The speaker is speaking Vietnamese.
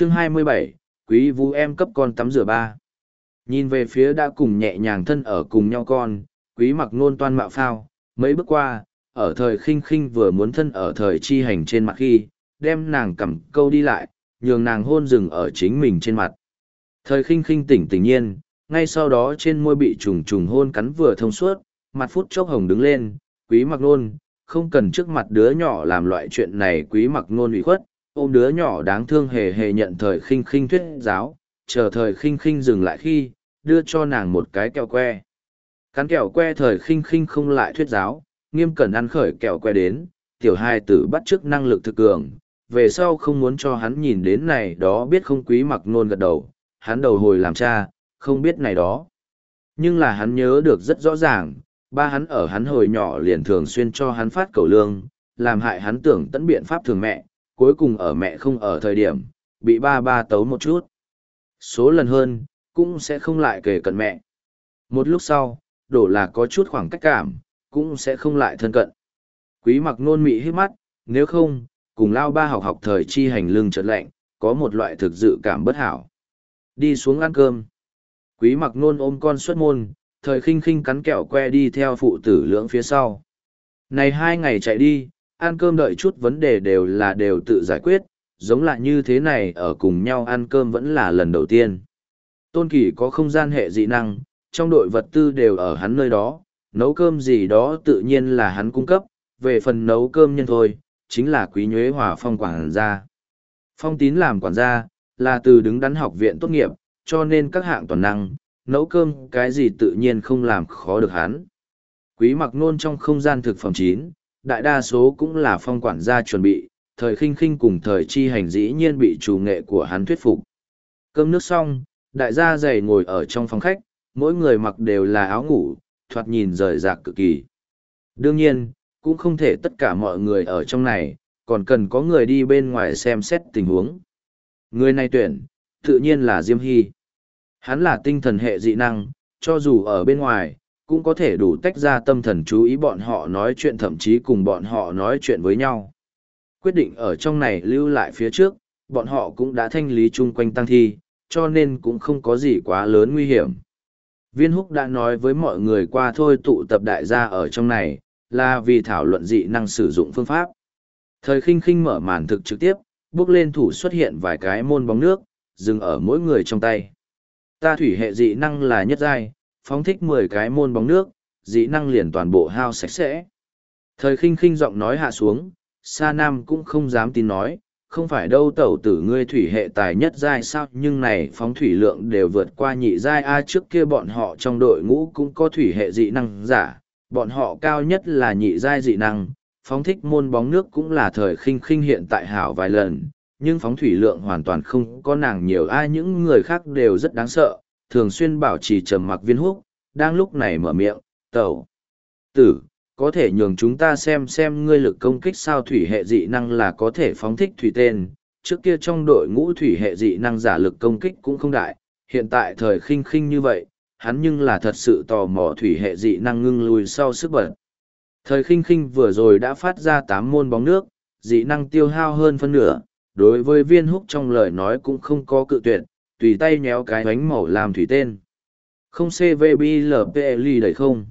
chương 27, quý vũ em cấp con tắm rửa ba. Nhìn về phía đã cùng nhẹ nhàng thân ở cùng nhau con, quý mặc nôn toan mạo phao, mấy bước qua, ở thời khinh khinh vừa muốn thân ở thời chi hành trên mặt khi, đem nàng cầm câu đi lại, nhường nàng hôn rừng ở chính mình trên mặt. Thời khinh khinh tỉnh tỉnh nhiên, ngay sau đó trên môi bị trùng trùng hôn cắn vừa thông suốt, mặt phút chốc hồng đứng lên, quý mặc nôn, không cần trước mặt đứa nhỏ làm loại chuyện này quý mặc nôn ủy khuất, ôm đứa nhỏ đáng thương hề hề nhận thời khinh khinh thuyết giáo, chờ thời khinh khinh dừng lại khi, đưa cho nàng một cái kẹo que. Cắn kẹo que thời khinh khinh không lại thuyết giáo, nghiêm cẩn ăn khởi kẹo que đến, tiểu hai tử bắt chước năng lực thực cường, về sau không muốn cho hắn nhìn đến này đó biết không quý mặc nôn gật đầu, hắn đầu hồi làm cha, không biết này đó. Nhưng là hắn nhớ được rất rõ ràng, ba hắn ở hắn hồi nhỏ liền thường xuyên cho hắn phát cầu lương, làm hại hắn tưởng tấn biện pháp thường mẹ, cuối cùng ở mẹ không ở thời điểm, bị ba ba tấu một chút. Số lần hơn, cũng sẽ không lại kể cận mẹ. Một lúc sau, đổ là có chút khoảng cách cảm, cũng sẽ không lại thân cận. Quý mặc nôn mị hít mắt, nếu không, cùng lao ba học học thời chi hành lưng trật lạnh, có một loại thực dự cảm bất hảo. Đi xuống ăn cơm. Quý mặc nôn ôm con xuất môn, thời khinh khinh cắn kẹo que đi theo phụ tử lưỡng phía sau. Này hai ngày chạy đi, ăn cơm đợi chút vấn đề đều là đều tự giải quyết, giống lại như thế này ở cùng nhau ăn cơm vẫn là lần đầu tiên. Tôn Kỳ có không gian hệ dị năng, trong đội vật tư đều ở hắn nơi đó, nấu cơm gì đó tự nhiên là hắn cung cấp, về phần nấu cơm nhân thôi, chính là quý nhuế hòa phong quản gia. Phong tín làm quản gia, là từ đứng đắn học viện tốt nghiệp, cho nên các hạng toàn năng, nấu cơm cái gì tự nhiên không làm khó được hắn. Quý mặc nôn trong không gian thực phẩm chín, đại đa số cũng là phong quản gia chuẩn bị, thời khinh khinh cùng thời chi hành dĩ nhiên bị chủ nghệ của hắn thuyết phục. Cơm nước xong, đại gia dày ngồi ở trong phòng khách, mỗi người mặc đều là áo ngủ, thoạt nhìn rời rạc cực kỳ. Đương nhiên, cũng không thể tất cả mọi người ở trong này, còn cần có người đi bên ngoài xem xét tình huống. Người này tuyển, tự nhiên là Diêm Hy. Hắn là tinh thần hệ dị năng, cho dù ở bên ngoài, cũng có thể đủ tách ra tâm thần chú ý bọn họ nói chuyện thậm chí cùng bọn họ nói chuyện với nhau. Quyết định ở trong này lưu lại phía trước, bọn họ cũng đã thanh lý chung quanh tăng thi, cho nên cũng không có gì quá lớn nguy hiểm. Viên húc đã nói với mọi người qua thôi tụ tập đại gia ở trong này, là vì thảo luận dị năng sử dụng phương pháp. Thời khinh khinh mở màn thực trực tiếp, bước lên thủ xuất hiện vài cái môn bóng nước, dừng ở mỗi người trong tay. Ta thủy hệ dị năng là nhất giai, phóng thích mười cái môn bóng nước, dị năng liền toàn bộ hao sạch sẽ. Thời khinh khinh giọng nói hạ xuống, Sa Nam cũng không dám tin nói, không phải đâu tẩu tử ngươi thủy hệ tài nhất giai sao nhưng này phóng thủy lượng đều vượt qua nhị giai a trước kia bọn họ trong đội ngũ cũng có thủy hệ dị năng giả, bọn họ cao nhất là nhị giai dị năng, phóng thích môn bóng nước cũng là thời khinh khinh hiện tại hảo vài lần, nhưng phóng thủy lượng hoàn toàn không có nàng nhiều ai những người khác đều rất đáng sợ, thường xuyên bảo trì trầm mặc viên húc, đang lúc này mở miệng, tẩu. Tử, có thể nhường chúng ta xem xem ngươi lực công kích sao thủy hệ dị năng là có thể phóng thích thủy tên. Trước kia trong đội ngũ thủy hệ dị năng giả lực công kích cũng không đại, hiện tại thời khinh khinh như vậy, hắn nhưng là thật sự tò mò thủy hệ dị năng ngưng lùi sau sức bật. Thời khinh khinh vừa rồi đã phát ra tám môn bóng nước, dị năng tiêu hao hơn phân nửa, đối với viên húc trong lời nói cũng không có cự tuyệt, tùy tay nhéo cái bánh màu làm thủy tên. Không CVBLPLI đầy không.